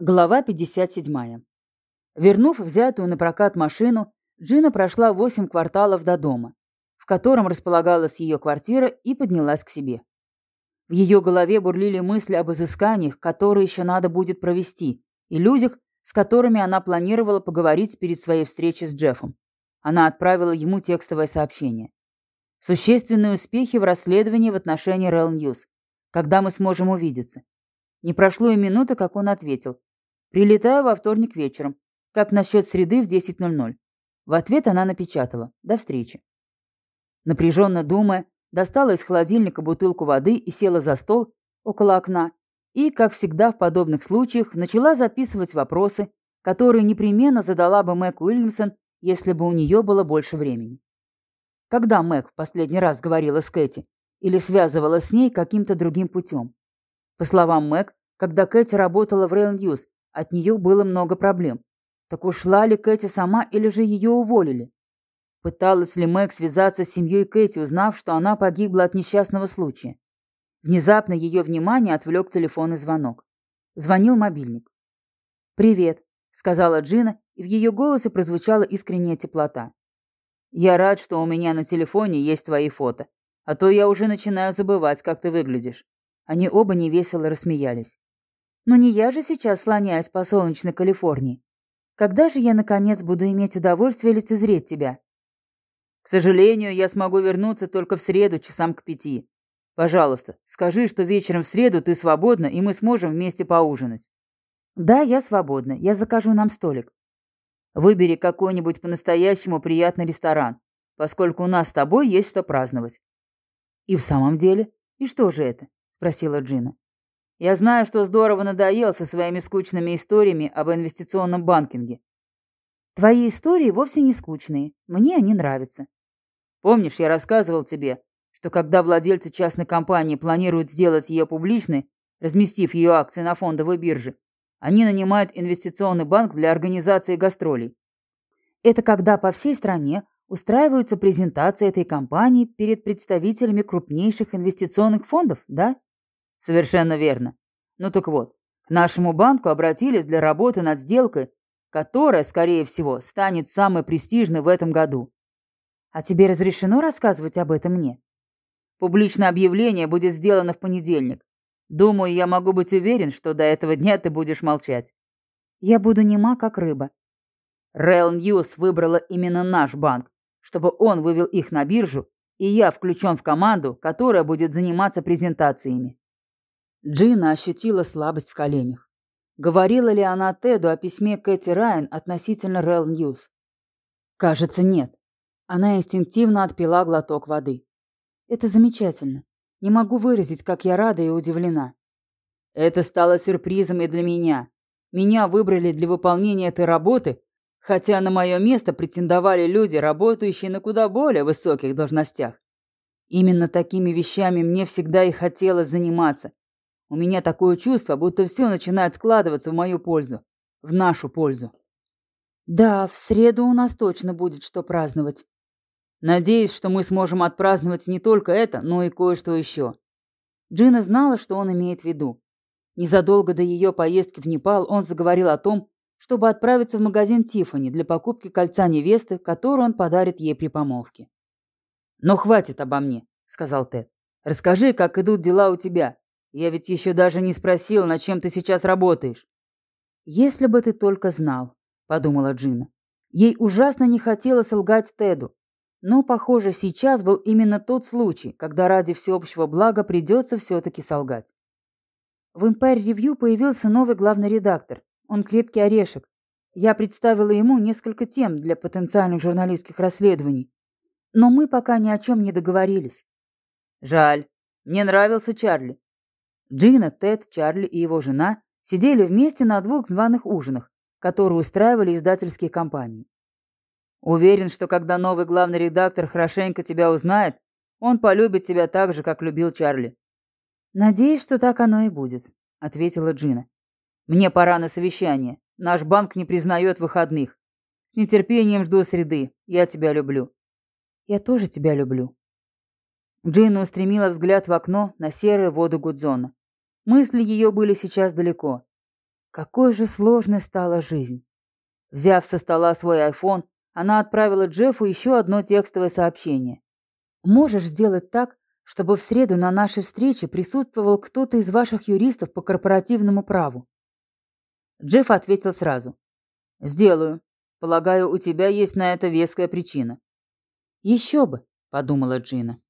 Глава 57. Вернув взятую на прокат машину, Джина прошла восемь кварталов до дома, в котором располагалась ее квартира, и поднялась к себе. В ее голове бурлили мысли об изысканиях, которые еще надо будет провести, и людях, с которыми она планировала поговорить перед своей встречей с Джеффом. Она отправила ему текстовое сообщение. «Существенные успехи в расследовании в отношении Rail News. Когда мы сможем увидеться?» Не прошло и минуты, как он ответил. Прилетаю во вторник вечером. Как насчет среды в 10.00? В ответ она напечатала. До встречи. Напряженно думая, достала из холодильника бутылку воды и села за стол около окна. И, как всегда в подобных случаях, начала записывать вопросы, которые непременно задала бы Мэг Уильямсон, если бы у нее было больше времени. Когда Мэг в последний раз говорила с Кэти или связывала с ней каким-то другим путем? По словам Мэг, когда Кэти работала в Rail News, от нее было много проблем. Так ушла ли Кэти сама или же ее уволили? Пыталась ли Мэг связаться с семьей Кэти, узнав, что она погибла от несчастного случая? Внезапно ее внимание отвлек телефонный звонок. Звонил мобильник. «Привет», — сказала Джина, и в ее голосе прозвучала искренняя теплота. «Я рад, что у меня на телефоне есть твои фото, а то я уже начинаю забывать, как ты выглядишь». Они оба невесело рассмеялись. Но не я же сейчас слоняюсь по солнечной Калифорнии. Когда же я, наконец, буду иметь удовольствие лицезреть тебя? К сожалению, я смогу вернуться только в среду часам к пяти. Пожалуйста, скажи, что вечером в среду ты свободна, и мы сможем вместе поужинать. Да, я свободна. Я закажу нам столик. Выбери какой-нибудь по-настоящему приятный ресторан, поскольку у нас с тобой есть что праздновать. И в самом деле? И что же это? Спросила Джина. Я знаю, что здорово надоел со своими скучными историями об инвестиционном банкинге. Твои истории вовсе не скучные. Мне они нравятся. Помнишь, я рассказывал тебе, что когда владельцы частной компании планируют сделать ее публичной, разместив ее акции на фондовой бирже, они нанимают инвестиционный банк для организации гастролей. Это когда по всей стране устраиваются презентации этой компании перед представителями крупнейших инвестиционных фондов, да? Совершенно верно. Ну так вот, к нашему банку обратились для работы над сделкой, которая, скорее всего, станет самой престижной в этом году. А тебе разрешено рассказывать об этом мне? Публичное объявление будет сделано в понедельник. Думаю, я могу быть уверен, что до этого дня ты будешь молчать. Я буду нема, как рыба. REL News выбрала именно наш банк, чтобы он вывел их на биржу, и я включен в команду, которая будет заниматься презентациями. Джина ощутила слабость в коленях. Говорила ли она Теду о письме Кэти Райан относительно REL News? Кажется, нет. Она инстинктивно отпила глоток воды. Это замечательно. Не могу выразить, как я рада и удивлена. Это стало сюрпризом и для меня. Меня выбрали для выполнения этой работы, хотя на мое место претендовали люди, работающие на куда более высоких должностях. Именно такими вещами мне всегда и хотелось заниматься, у меня такое чувство, будто все начинает складываться в мою пользу. В нашу пользу. Да, в среду у нас точно будет что праздновать. Надеюсь, что мы сможем отпраздновать не только это, но и кое-что еще. Джина знала, что он имеет в виду. Незадолго до ее поездки в Непал он заговорил о том, чтобы отправиться в магазин Тиффани для покупки кольца невесты, которую он подарит ей при помолвке. «Но хватит обо мне», — сказал Тед. «Расскажи, как идут дела у тебя. Я ведь еще даже не спросил, над чем ты сейчас работаешь. Если бы ты только знал, подумала Джина. Ей ужасно не хотелось лгать Теду. Но, похоже, сейчас был именно тот случай, когда ради всеобщего блага придется все-таки солгать. В Empire Review появился новый главный редактор. Он крепкий орешек. Я представила ему несколько тем для потенциальных журналистских расследований. Но мы пока ни о чем не договорились. Жаль. Мне нравился Чарли. Джина, Тед, Чарли и его жена сидели вместе на двух званых ужинах, которые устраивали издательские компании. Уверен, что когда новый главный редактор хорошенько тебя узнает, он полюбит тебя так же, как любил Чарли. Надеюсь, что так оно и будет, ответила Джина. Мне пора на совещание. Наш банк не признает выходных. С нетерпением жду среды. Я тебя люблю. Я тоже тебя люблю. Джина устремила взгляд в окно на серую воду Гудзона. Мысли ее были сейчас далеко. Какой же сложной стала жизнь. Взяв со стола свой айфон, она отправила Джеффу еще одно текстовое сообщение. «Можешь сделать так, чтобы в среду на нашей встрече присутствовал кто-то из ваших юристов по корпоративному праву?» Джефф ответил сразу. «Сделаю. Полагаю, у тебя есть на это веская причина». «Еще бы», — подумала Джина.